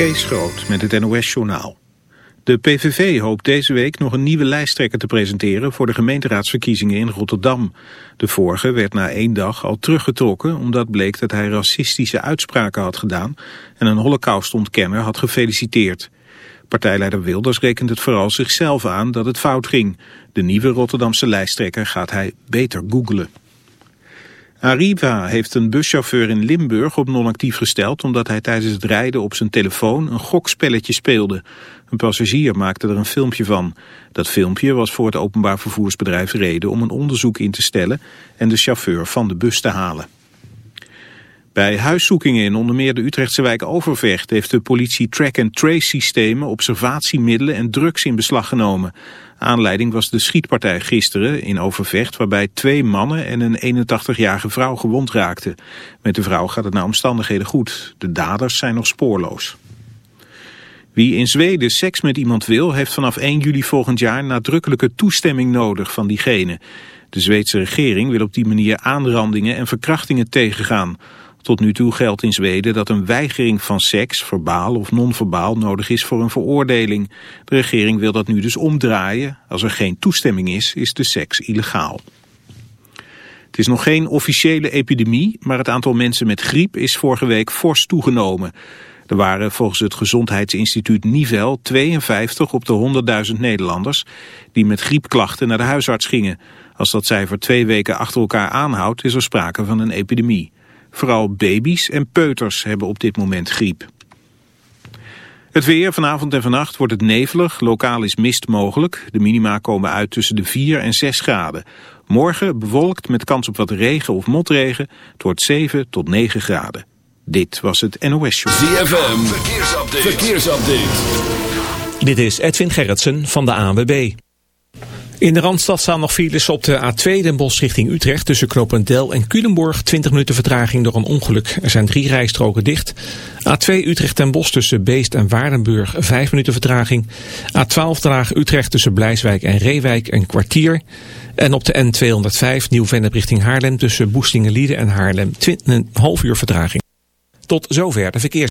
Kees Groot met het NOS-journaal. De PVV hoopt deze week nog een nieuwe lijsttrekker te presenteren voor de gemeenteraadsverkiezingen in Rotterdam. De vorige werd na één dag al teruggetrokken omdat bleek dat hij racistische uitspraken had gedaan en een holocaustontkenner had gefeliciteerd. Partijleider Wilders rekent het vooral zichzelf aan dat het fout ging. De nieuwe Rotterdamse lijsttrekker gaat hij beter googlen. Arriva heeft een buschauffeur in Limburg op non-actief gesteld... omdat hij tijdens het rijden op zijn telefoon een gokspelletje speelde. Een passagier maakte er een filmpje van. Dat filmpje was voor het openbaar vervoersbedrijf reden om een onderzoek in te stellen... en de chauffeur van de bus te halen. Bij huiszoekingen in onder meer de Utrechtse wijk Overvecht... heeft de politie track-and-trace systemen, observatiemiddelen en drugs in beslag genomen... Aanleiding was de schietpartij gisteren in Overvecht... waarbij twee mannen en een 81-jarige vrouw gewond raakten. Met de vrouw gaat het naar omstandigheden goed. De daders zijn nog spoorloos. Wie in Zweden seks met iemand wil... heeft vanaf 1 juli volgend jaar nadrukkelijke toestemming nodig van diegene. De Zweedse regering wil op die manier aanrandingen en verkrachtingen tegengaan... Tot nu toe geldt in Zweden dat een weigering van seks, verbaal of non-verbaal, nodig is voor een veroordeling. De regering wil dat nu dus omdraaien. Als er geen toestemming is, is de seks illegaal. Het is nog geen officiële epidemie, maar het aantal mensen met griep is vorige week fors toegenomen. Er waren volgens het gezondheidsinstituut Nivel 52 op de 100.000 Nederlanders die met griepklachten naar de huisarts gingen. Als dat cijfer twee weken achter elkaar aanhoudt, is er sprake van een epidemie. Vooral baby's en peuters hebben op dit moment griep. Het weer, vanavond en vannacht wordt het nevelig, lokaal is mist mogelijk. De minima komen uit tussen de 4 en 6 graden. Morgen bewolkt met kans op wat regen of motregen. Het wordt 7 tot 9 graden. Dit was het NOS Show. ZFM, verkeersupdate. verkeersupdate. Dit is Edwin Gerritsen van de ANWB. In de Randstad staan nog files op de A2 Den Bosch richting Utrecht tussen Knopendel en Culemborg. 20 minuten vertraging door een ongeluk. Er zijn drie rijstroken dicht. A2 Utrecht Den Bosch tussen Beest en Waardenburg 5 minuten vertraging. A12 Draag Utrecht tussen Blijswijk en Reewijk een kwartier. En op de N205 Nieuw-Vennep richting Haarlem tussen Boestingenlieden en Haarlem 20, een half uur vertraging. Tot zover de verkeers.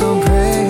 so brave.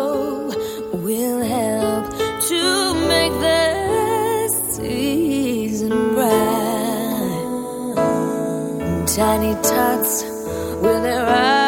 tiny tots with their eyes.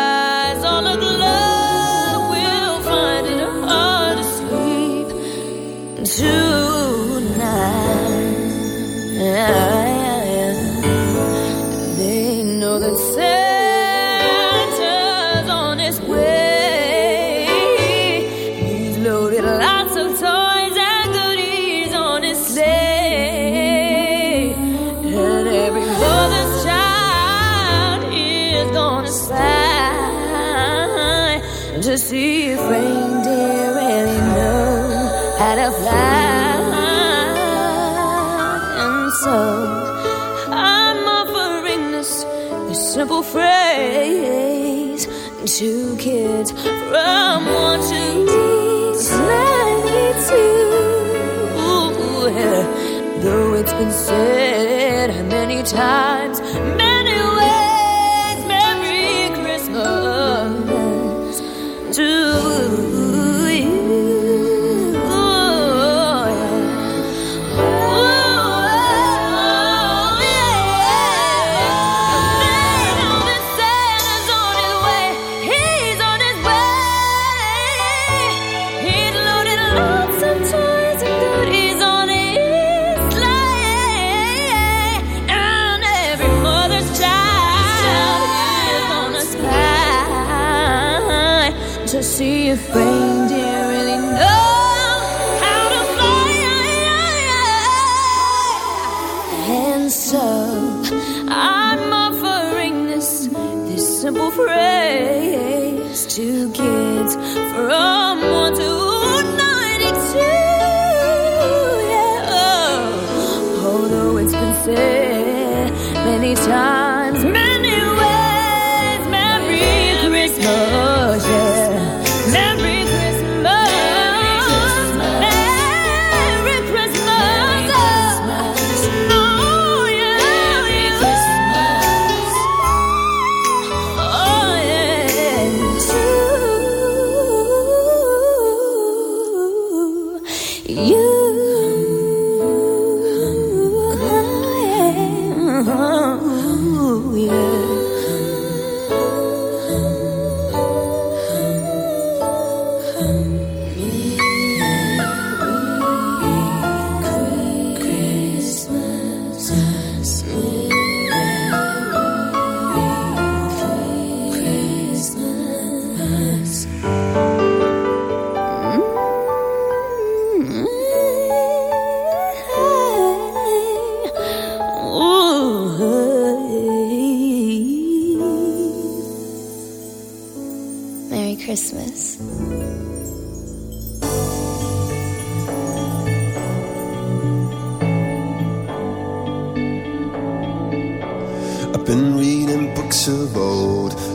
Though it's been said many times,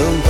some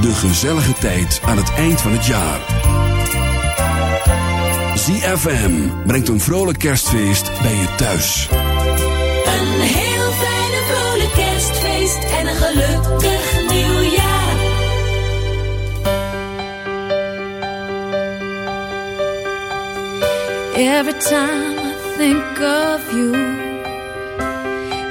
De gezellige tijd aan het eind van het jaar. ZFM brengt een vrolijk kerstfeest bij je thuis. Een heel fijne vrolijk kerstfeest en een gelukkig nieuwjaar. Every time I think of you.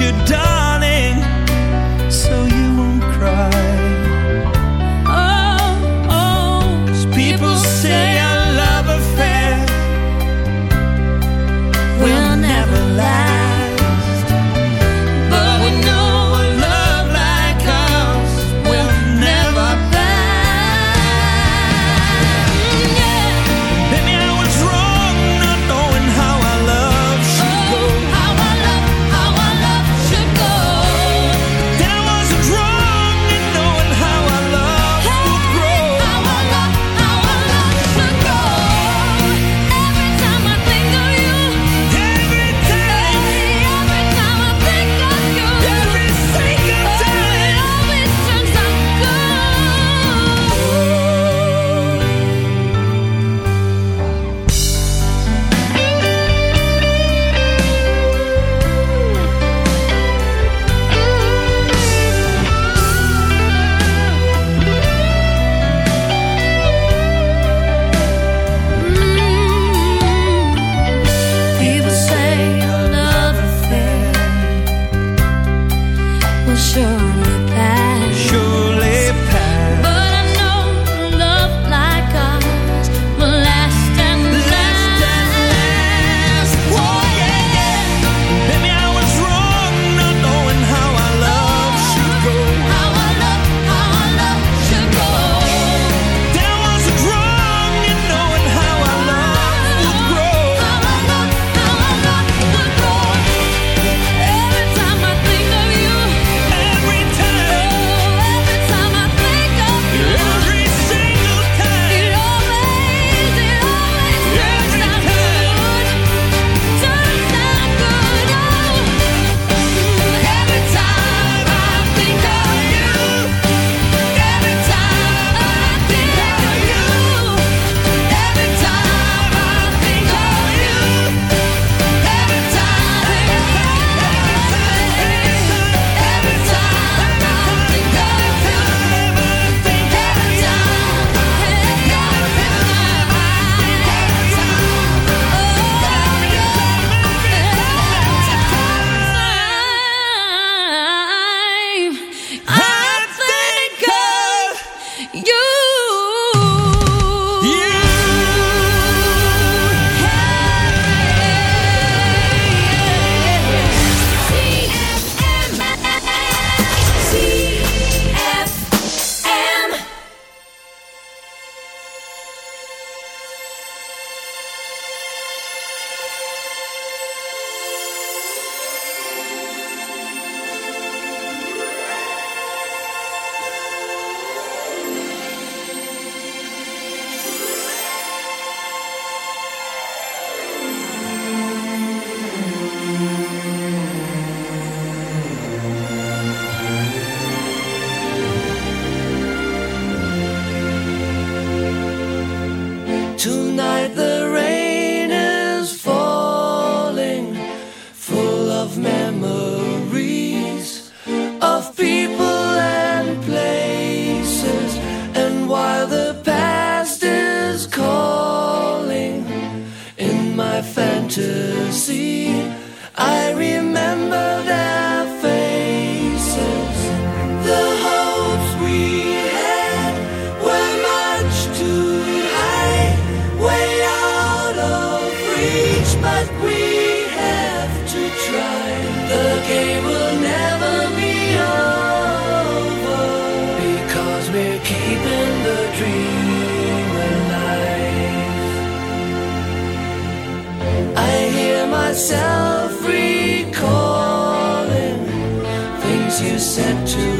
you done myself recalling things you said to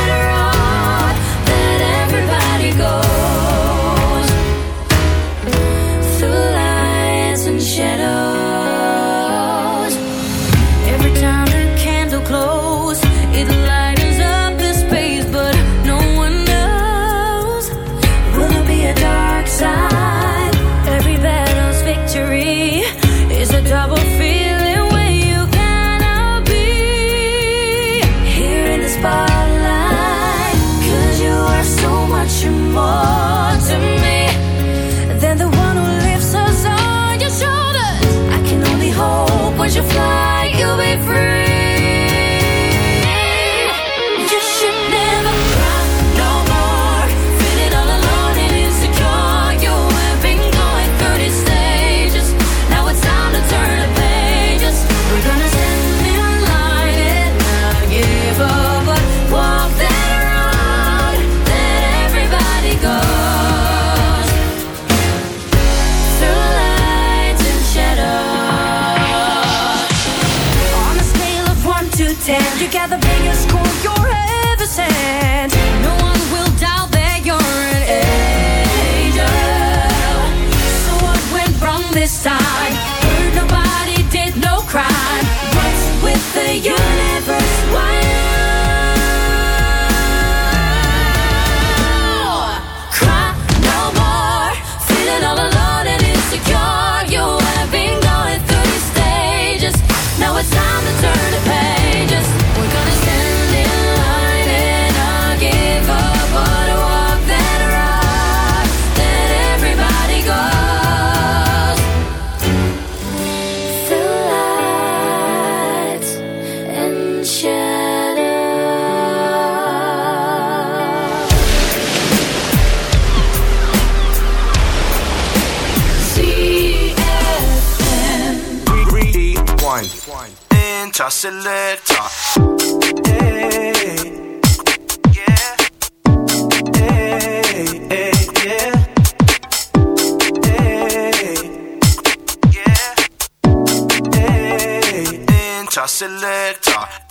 you. selector. Hey, selector.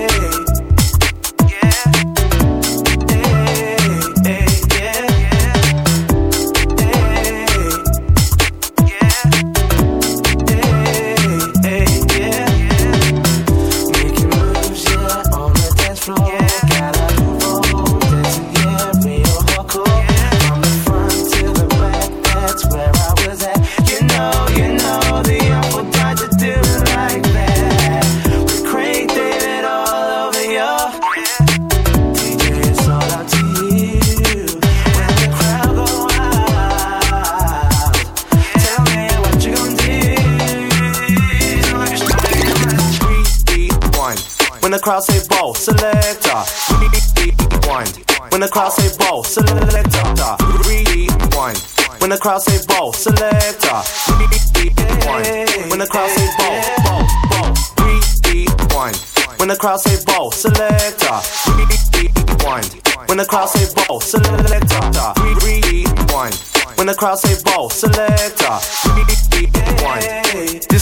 crowd say roll, selector, rewind. When the crowd say ball selector, rewind. When the crowd say ball selector, rewind. When the crowd say ball roll, roll, rewind. When the crowd say ball, selector, rewind. When the crowd say ball selector, rewind. When the crowd say ball selector, rewind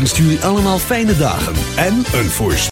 3FM wenst jullie allemaal fijne dagen en een voorspoedig.